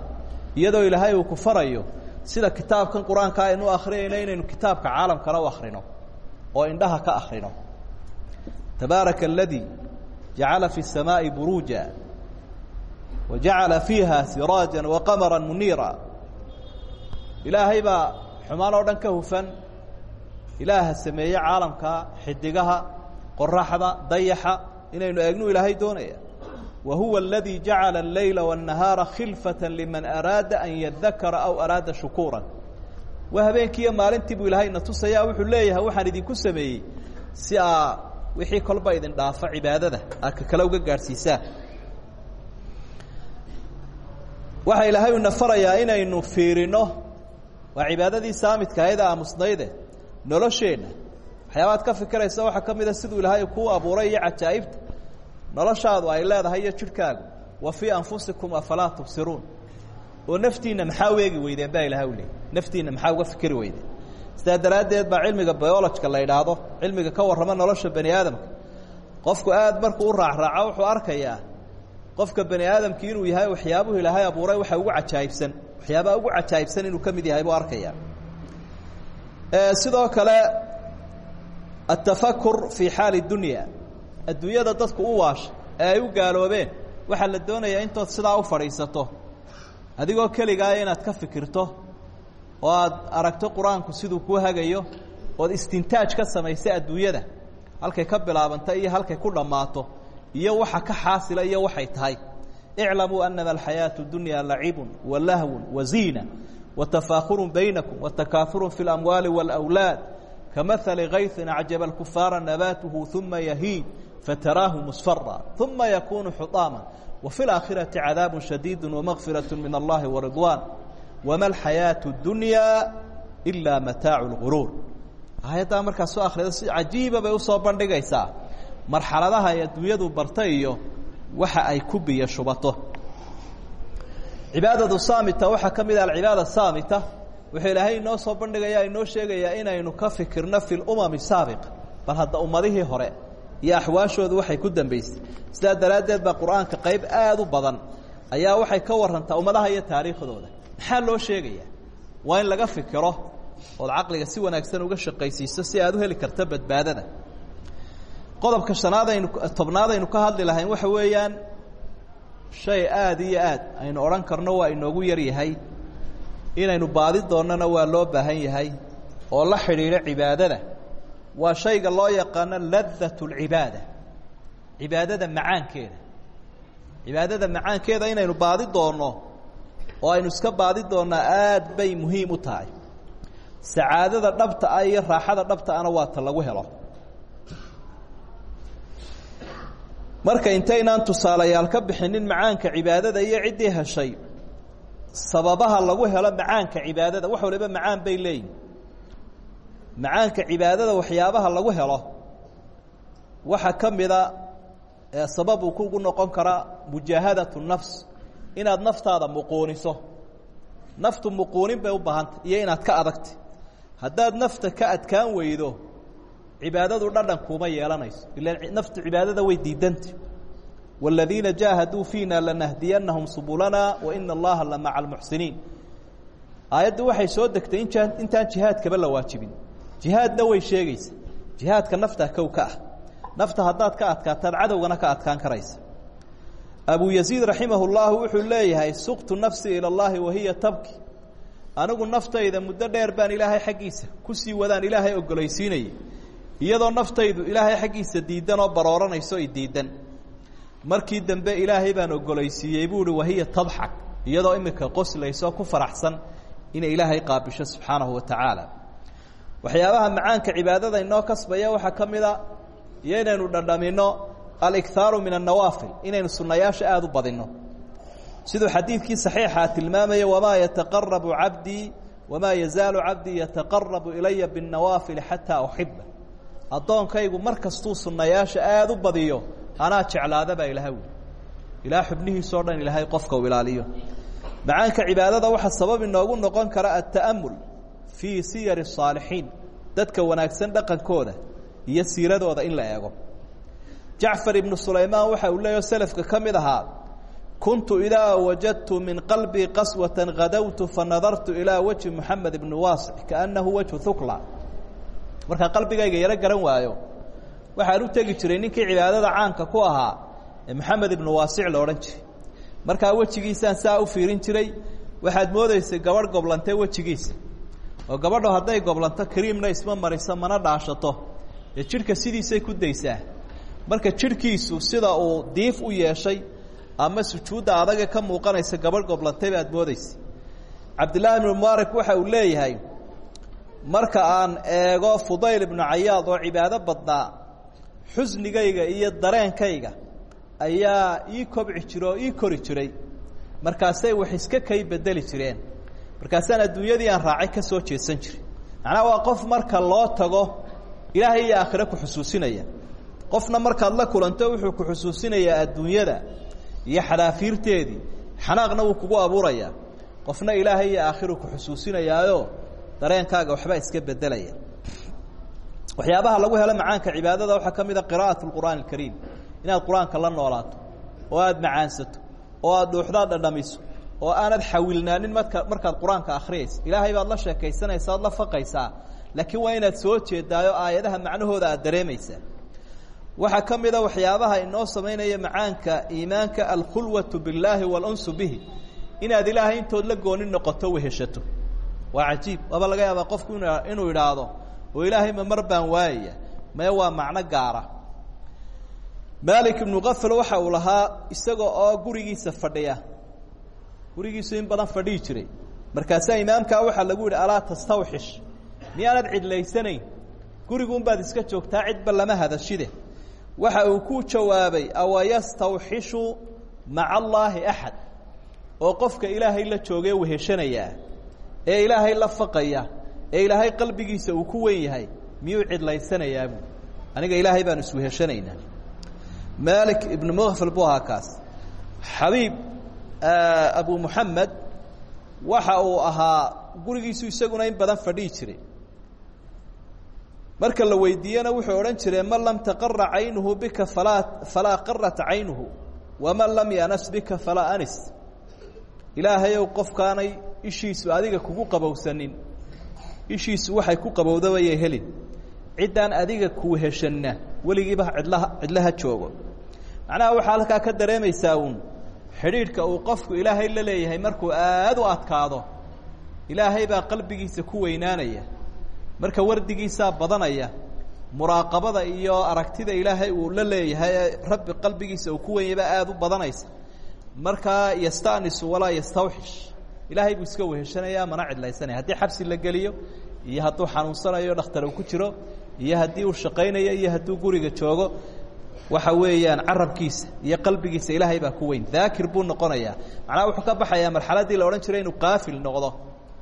iyadoo ilaahay uu ku farayo sida kitaabkan qur-aanka aynu akhriyayno inaynu kitaabka caalamkana u akhrino oo indhaha ka akhrino tabaaraka aladii jacala fi الsamaaءi buruuja wa jacala fiiha siraaja waqamara muniira ilaahay baa xumaan oo dhan ka hufan ilaaha sameeye caalamka xidigaha qoraxda dayaxa inaynu eegnu ilaahay doonaya wa huwa اladii jacala اleyla والnahaara khilfaة liman araada an yadakara aw araada shukuura waa habeenkiiyo maalintii buu ilaahay na tusaya wuxuu leeyahay waxaan idinku sameeyey si aa wixii kolba idin dhaafo cibaadada aad ka kale uga gaadhsiisaan waxa ilaahay una farayaa inaynu fiirino waa cibaadadii saamidka ayada aamusnayde nolosheenna waxyaabaad ka fikiraysa waxaa ka mida siduu ilaahay kuu abuuray iyo cajaa'ibta noloshaadu ay leedahay iyo jidhkaagu wa fii anfusikum afalaa tubsiruun. Oo naftiinna maxaa weegi weydeen baa ilahay u leeyay naftiinna maxaa uga fikiri weydeen? Sidaa daraaddeed baa cilmiga biolojka la idhaahdo cilmiga ka warrama nolosha bani aadamka. Qofku aad markuu u raacraaco wuxuu arkayaa qofka bani aadamki inuu yahay waxyaabuhu ilaahay abuuray waxa ugu cajaa'ibsan waxyaabaha ugu cajaa'ibsan inuu ka mid yahay buu arkayaa. Sidoo kale atafakur fii xaali dunya adduunyada dadku u waasha ee ay u gaaloobeen waxaa la doonayaa intood sidaa u fadhiisato adigoo keligaaya inaad ka fikirto oo aad aragto qur-aanku siduu kuu hagayo ood istintaaj ka samaysa adduunyada halkay ka bilaabanta iyo halkay ku dhammaato iyo waxa ka xaasila iyo waxay tahay iclamuu anama alxayaaةu dunya lacibun walahwun waziina watafaakhurun baynakum watakaaurun fi اlamwaali wاlأwlaad kamahali kayثin acjaba اlkufaara nabaatuhu uma yahiid fataraahu musfara uma yakunu xuطaama wafi اlaakhirati cadaabu shadiidu wamagfiraة min allahi waridwan wama alxayaaةu اdunya ila mataacu اlguruur aayaddaa markaa soo akhrida si cajiiba bay usoo bandhigaysaa marxaladaha ay adduunyadu barta iyo waxa ay ku biyo shubato cibaadadu saamita waxaa ka mid ah alcibaada saamita wuxuu ilaahay inoo soo bandhigayaa inoo sheegayaa inaynu ka fikirno fi lumami saabiqa bal hadda ummadihii hore iyo axwaashoodu waxay ku dambaysay. Sidaa daraaddeed baa qur'aanka qayb aada u badan ayaa waxay ka warantaa ummadaha iyo taariikhdooda. Maxaa loo sheegayaa? Waa in laga fikiro ood caqliga si wanaagsan uga shaqaysiiso si aad u heli karto badbaadada. Qodobka shanaad aynu tobnaad aynu ka hadli lahayn waxa weeyaan shay aada iyo aad aynu odhan karno waa inoogu yar yahay. Inaynu baadi doonnona waa loo baahan yahay oo la xidhiidho cibaadada waa shayga loo yaqaano ladat اlcibaada cibaadada macaankeeda. Cibaadada macaankeeda inaynu baadi doonno oo aynu iska baadi doonnaa aad bay muhiim u tahay. Sacaadada dhabta ah iyo raaxada dhabta ana waa ta lagu helo. Marka intaynaan tusaalayaal ka bixinin macaanka cibaadada iyo ciddii heshay sababaha lagu helo macaanka cibaadada wax waliba macaan bay leeyihiin macaanka cibaadada waxyaabaha lagu helo waxaa ka mida sabab uu kugu noqon karaa mujaahadatu nafs inaad naftaada muquuniso. Naftu muquunin bay u baahantay iyo inaad ka adagtay haddaad nafta ka adkaan weydo cibaadadu dhadhan kuma yeelanayso. Ila naftu cibaadada way diidanta wاladiina jaahaduu fiina lanahdiyanahum subulana waina allaha la maca almuxsiniin. Aayaddu waxay soo degtay in intaan jihaadkaba la waajibin jihaadna way sheegaysa. Jihaadka nafta kow ka ah. nafta haddaad ka adkaataad cadowgana ka adkaan karaysa. Abu yaziid raximahullaahu wuxuu leeyahay suqtu nafsi ila اllaahi wahiya tabki. Anigu naftayda muddo dheer baan ilaahay xaggiisa ku sii wadaan ilaahay ogolaysiinay iyadoo naftaydu ilaahay xaggiisa diidan oo barooranayso i diidan. Markii dambe ilaahay baan ogolaysiiyey buu hi wahiya tadxak iyadoo imika qoslayso ku faraxsan inay ilaahay qaabisho subxaanahu wa tacaala waxyaabaha macaanka cibaadada inoo kasbaya waxaa ka mid a iyo inaynu dhandhamino alikhaaru min annawaafil inaynu sunnayaasha aada u badinno. Siduu xadiidkii saxiixaa tilmaamaya wamaa yataqarabu cabdii wamaa yazaalu cabdii yataqarabu ilaya binnawaafili xataa uxiba addoonkaygu mar kastuu sunnayaasha aada u badiyo anaa jeclaada baa ilaha wi ilaa xubnihiisao dhan ilaahay qofka u macaanka cibaadada waxaa sabab inoogu noqon kara alta'amul fii siyari الصaalixiin dadka wanaagsan dhaqankooda iyo siiradooda in la eego jacfar ibnu sulaymaan waxa uu leeyaho selafka ka mid ahaa kuntu idaa wajadtu min qalbii qaswata gadowtu fanadartu ilaa wajhi moxamed ibni waasic kaannahu wajhu hukla markaa qalbigayga yaro garan waayo waxaan u tegi jiray ninkii cibaadada caanka ku ahaa ee moxamed ibnu waasic la odhan jiray markaa wejigiisaan saa u fiirin jiray waxaad moodaysay gabadh goblantee wejigiisa oo gabadho hadday goblanto kariimna isma mariso mana dhaashato. Dee jidhka sidiisay ku daysaa marka jidhkiisu sida uu diif u yeeshay ama sujuudda adaga ka muuqanaysa gabadh goblantay baad moodaysa cabdillaahi ibnu mubaarak waxa uu leeyahay marka aan eego fudayl ibnu cayaad oo cibaado badnaa xusnigayga iyo dareenkayga ayaa ii kobci jira oo ii kori jiray. Markaasay wax iska kay bedeli jireen markaasaan adduunyadii aan raacay ka soo jeesan jiray. Macnaha waa qof marka loo tago ilaahay iyo aakhire ku xusuusinaya. Qofna markaad la kulanto wuxuu ku xusuusinayaa adduunyada iyo xadaafiirteedii xanaaqna wuu kugu abuurayaa. Qofna ilaahay iyo aakhiru ku xusuusinayaayo dareenkaaga waxbaa iska bedelaya waxyaabaha lagu helo macaanka cibaadada waxaa ka mid a qira'at lqur'aan alkariim. Inaad qur'aanka la noolaato oo aada macaansato oo aada dhuuxdaad dhadhamiso oo aanad xawilnaanin marka markaad qur'aanka ilaahay baad la sheekaysanaysa ad la faqaysaa. Laakiin waa inaad soo jeedaayo aayadaha macnahooda aad dareemaysaa. Waxaa ka mida waxyaabaha inoo samaynaya macaanka iimaanka alkhulwatu billaahi waalunsu bihi. Inaad ilaahay intood la gooni noqoto weheshato waa cajiib. Waaba laga yaabaa qofku in inuu idhaahdo oo ilaahay ma mar baan waayaya. Maya waa macno gaara. Maalik ibnu kafal waxa uu lahaa isaga oo gurigiisa fadhiya gurigiisu in badan fadhihi jiray. Markaasaa imaamkaa waxaa lagu yidhi alaa tastawxish. Miyaanad cidlaysanayn? Guriguunbaad iska joogtaa cidba lama hadashide. Waxa uu ku jawaabay awa yastawxishu maca allaahi axad? oo qofka ilaahay la joogee weheshanayaa ee ilaahay la faqaya ee ilaahay qalbigiisa uu ku wen miyuu cidlaysanayaabu aniga ilaahay baanu isweheshanaynaa maalik ibnu mkfal buu ahaa abu muxamed waxa uu ahaa gurigiisu isaguna in badan fadhihi jiray marka la weydiiyena wuxuu odhan jiray man lam taqara caynuhu bika falaa falaa qarat caynuhu waman lam yanas bika falaa anis ilaahayow qofkaanay ishiisu adiga kugu qabowsanin ishiisu waxay ku qabowdabayay helin ciddaan adiga kuu heshanna weligiiba cidlaha cidlaha joogo macnaha waxaa halkaa ka dareemaysaa uun xidhiidhka uu qofku ilaahay la leeyahay markuu aada u adkaado ilaahay baa qalbigiisa ku weynaanaya marka wardigiisaa badanaya muraaqabada iyo aragtida ilaahay uu la leeyahay ee rabbi qalbigiisa uu ku wenyay baa u badanaysa. Markaa yastanisu walaa yastawxish ilaahay buu iska weheshanaya mana cidlaysanaya. Haddii xabsi la geliyo iyo hadduu xanuunsanayo dhakhtar uu ku jiro iyo haddii uu shaqaynayo iyo hadduu guriga joogo waxa weeyaan carabkiisa iyo qalbigiisa ilaahay baa ku weyn. Daakir buu noqonayaa. Macnaha wuxuu ka baxayaa marxaladdii la odhan jiray inuu qaafil noqdo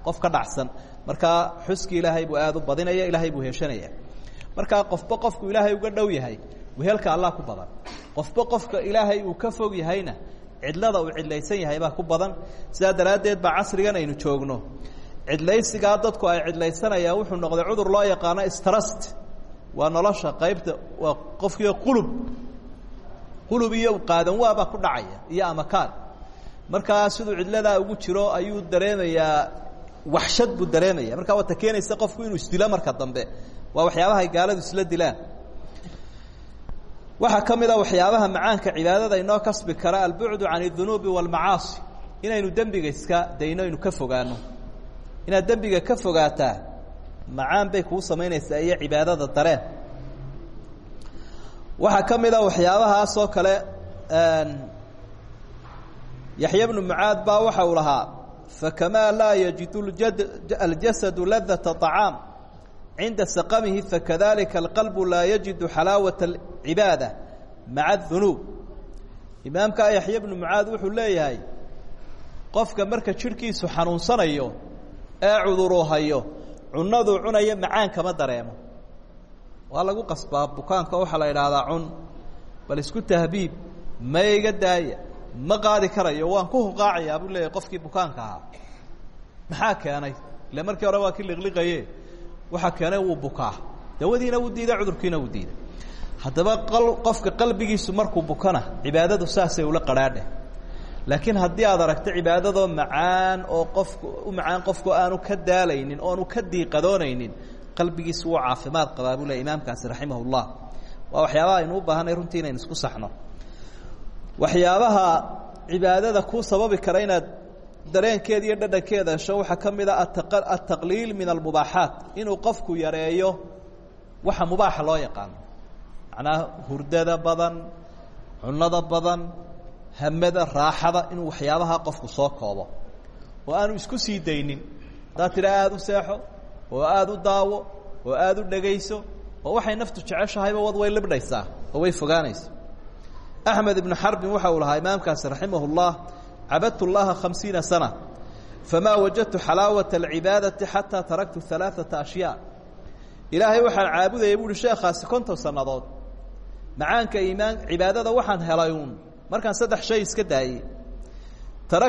qof ka dhacsan. Markaa xuskii ilaahay buu aada u badinaya ilaahay buu heshanaya. Markaa qofba qofku ilaahay uga dhow yahay wehelka allah ku badan. Qofba qofka ilaahay uu ka fog yahayna cidlada uu cidlaysan yahay baa ku badan. Sidaa daraaddeed baa casrigan aynu joogno. Cidlaysigaa dadku ay cidlaysanayaan wuxuu noqday cudur loo yaqaano strust waa nolosha qaybta waa qofkiio qulub. Qulub iyo qaadan waabaa ku dhacaya iyo amakaan markaa siduu cidladaa ugu jiro ayuu dareemayaa waxshad buu dareemaya markaa waata keenaysa qofku inuu isdilo marka dambe. Waa waxyaabaha ay gaaladu isla dilaan. Waxaa ka mid a waxyaabaha macaanka cibaadada inoo kasbi kara albucdu can اdunuubi wاlmacaasi inaynu dembiga iska dayno aynu ka fogaano. Inaad dembiga ka fogaataa macaan bay kuu samaynaysaa iyo cibaadada dareen waxaa ka mid a waxyaabahaas oo kale yaxya bnu mucaad baa waxa uu lahaa fakamaa laa yajidu aljasadu ladata طacaam cinda saqamihi fakadalika alqalbu laa yajidu xalaawata اcibaada maca اdunuub imaamka yaxya bnu mucaad wuxuu leeyahay qofka marka jidhkiisu xanuunsanayo ee cuduruu hayo cunaduu cunaya macaan kama dareemo. Waa lagu qasbaa bukaanka waxaa la idhaahdaa cun bal isku tahbiib ma iga daaya ma qaadi karayo waan ku huqaacayaa buu leeyahay qofkii bukaanka ahaa. Maxaa keenay? Ile markii hore waa kii liqliqaye waxaa keenay wuu bukaa. Dawadiina wuu diiday cudurkiina wuu diiday. Haddaba qofka qalbigiisu markuu bukana cibaadadu saasay ula qadhaadheh laakiin haddii aad aragto cibaadadoo macaan oo qofku u macaan qofku aanu ka daalaynin oonu ka diiqadoonaynin qalbigiisu wuu caafimaad qabaa buu le imaamkaasi raximah اllah waa waxyaabaha aynu u baahanay runtii inaynu isku saxno. Waxyaabaha cibaadada kuu sababi kara inaad dareenkeeda iyo dhadhankeeda hesho waxaa ka mid a ataqliil min almubaaxaat inuu qofku yareeyo waxa mubaaxa loo yaqaano macnaha hurdada badan cunada badan hamada raaxada inuu waxyaabaha qofku soo koobo. Oo aanu isku sii daynin. Haddaad aada u seexo oo aada u daawo oo aada u dhegayso oo waxay naftu jeceshahayba wad way libdhaysaa oo way fogaanaysa axmed ibnu xarbin waxa uu lahaa imaamkaasi raximah اllah cabadtu llaha sana famaa wajadtu xalaawata alcibaadati xataa taraktu alaaثata ashyaa. Ilaahay waxaan caabudayay bu uhi sheekhaasi konton macaanka iimaan cibaadada waxaan helay uun markaan saddex shay iska daayey